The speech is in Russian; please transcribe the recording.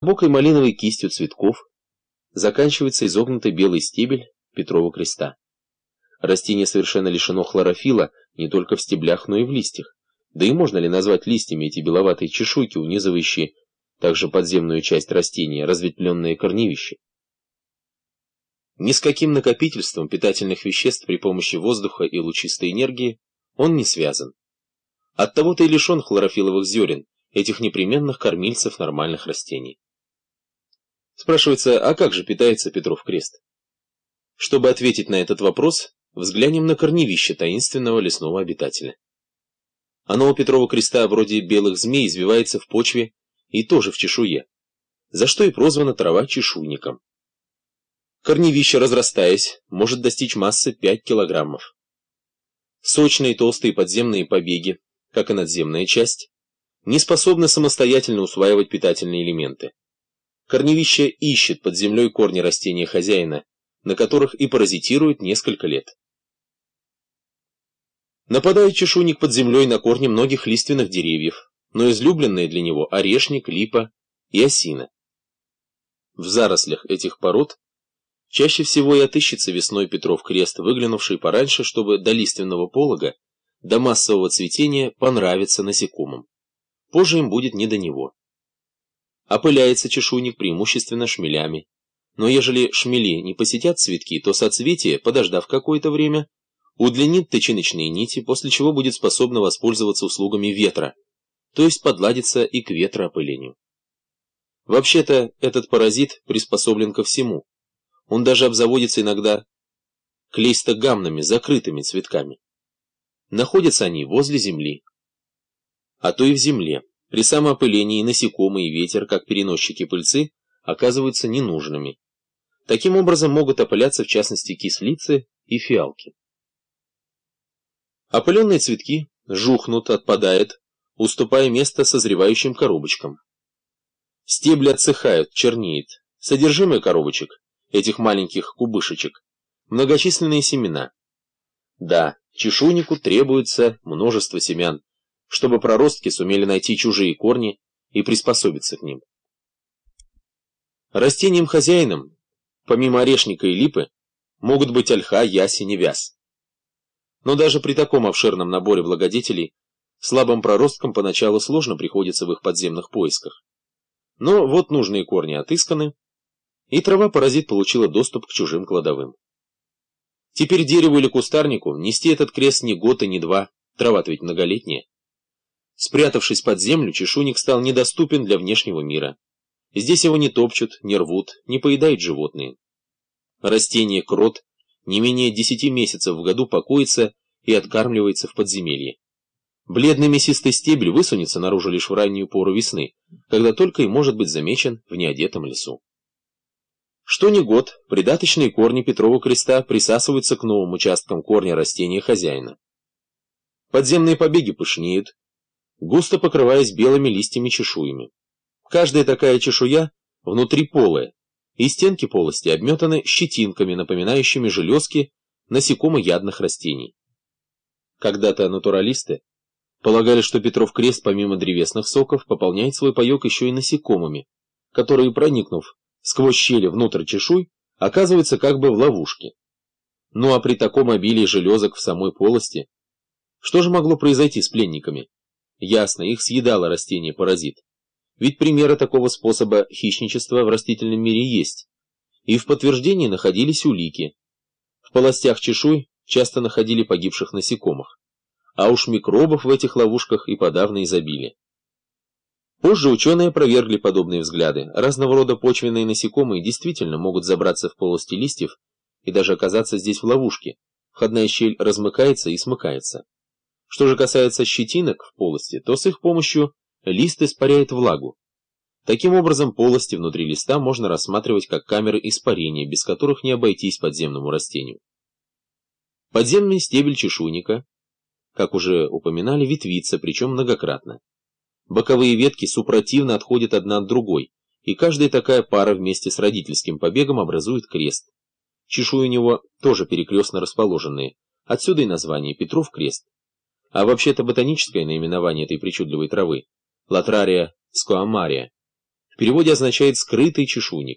глубокой малиновой кистью цветков заканчивается изогнутый белый стебель Петрова креста. Растение совершенно лишено хлорофила не только в стеблях, но и в листьях. Да и можно ли назвать листьями эти беловатые чешуйки, унизывающие также подземную часть растения, разветвленные корневища? Ни с каким накопительством питательных веществ при помощи воздуха и лучистой энергии он не связан. Оттого-то и лишен хлорофиловых зерен, этих непременных кормильцев нормальных растений. Спрашивается, а как же питается Петров крест? Чтобы ответить на этот вопрос, взглянем на корневище таинственного лесного обитателя. Оно у Петрова креста вроде белых змей извивается в почве и тоже в чешуе, за что и прозвана трава чешуйником. Корневище, разрастаясь, может достичь массы 5 килограммов. Сочные толстые подземные побеги, как и надземная часть, не способны самостоятельно усваивать питательные элементы. Корневище ищет под землей корни растения хозяина, на которых и паразитирует несколько лет. Нападает чешуйник под землей на корни многих лиственных деревьев, но излюбленные для него орешник, липа и осина. В зарослях этих пород Чаще всего и отыщется весной Петров крест, выглянувший пораньше, чтобы до лиственного полога, до массового цветения понравиться насекомым. Позже им будет не до него. Опыляется чешуйник преимущественно шмелями. Но ежели шмели не посетят цветки, то соцветие, подождав какое-то время, удлинит тычиночные нити, после чего будет способно воспользоваться услугами ветра, то есть подладиться и к ветроопылению. Вообще-то этот паразит приспособлен ко всему, он даже обзаводится иногда клейстогамными, закрытыми цветками. Находятся они возле земли. А то и в земле. При самоопылении насекомые и ветер, как переносчики пыльцы, оказываются ненужными. Таким образом могут опыляться в частности кислицы и фиалки. Опыленные цветки жухнут, отпадают, уступая место созревающим коробочкам. Стебли отсыхают, чернеет. Содержимое коробочек этих маленьких кубышечек, многочисленные семена. Да, чешуйнику требуется множество семян, чтобы проростки сумели найти чужие корни и приспособиться к ним. Растением-хозяином, помимо орешника и липы, могут быть ольха, ясень и вяз. Но даже при таком обширном наборе благодетелей слабым проросткам поначалу сложно приходится в их подземных поисках. Но вот нужные корни отысканы, и трава-паразит получила доступ к чужим кладовым. Теперь дереву или кустарнику нести этот крест ни год и ни два, трава-то ведь многолетняя. Спрятавшись под землю, чешуйник стал недоступен для внешнего мира. Здесь его не топчут, не рвут, не поедают животные. Растение крот не менее десяти месяцев в году покоится и откармливается в подземелье. Бледный мясистый стебель высунется наружу лишь в раннюю пору весны, когда только и может быть замечен в неодетом лесу. Что ни год, придаточные корни Петрова креста присасываются к новым участкам корня растения хозяина. Подземные побеги пышнеют, густо покрываясь белыми листьями-чешуями. Каждая такая чешуя внутри полая, и стенки полости обметаны щетинками, напоминающими железки насекомоядных растений. Когда-то натуралисты полагали, что Петров крест помимо древесных соков пополняет свой паек еще и насекомыми, которые, проникнув сквозь щели внутрь чешуй, оказывается как бы в ловушке. Ну а при таком обилии железок в самой полости, что же могло произойти с пленниками? Ясно, их съедало растение-паразит. Ведь примеры такого способа хищничества в растительном мире есть. И в подтверждении находились улики. В полостях чешуй часто находили погибших насекомых. А уж микробов в этих ловушках и подавно изобилие. Позже ученые опровергли подобные взгляды. Разного рода почвенные насекомые действительно могут забраться в полости листьев и даже оказаться здесь в ловушке. Входная щель размыкается и смыкается. Что же касается щетинок в полости, то с их помощью лист испаряет влагу. Таким образом, полости внутри листа можно рассматривать как камеры испарения, без которых не обойтись подземному растению. Подземный стебель чешуйника, как уже упоминали, ветвится, причем многократно. Боковые ветки супротивно отходят одна от другой, и каждая такая пара вместе с родительским побегом образует крест. Чешуи у него тоже перекрестно расположенные, отсюда и название Петров крест. А вообще-то ботаническое наименование этой причудливой травы – Латрария скоамария. В переводе означает «скрытый чешуйник».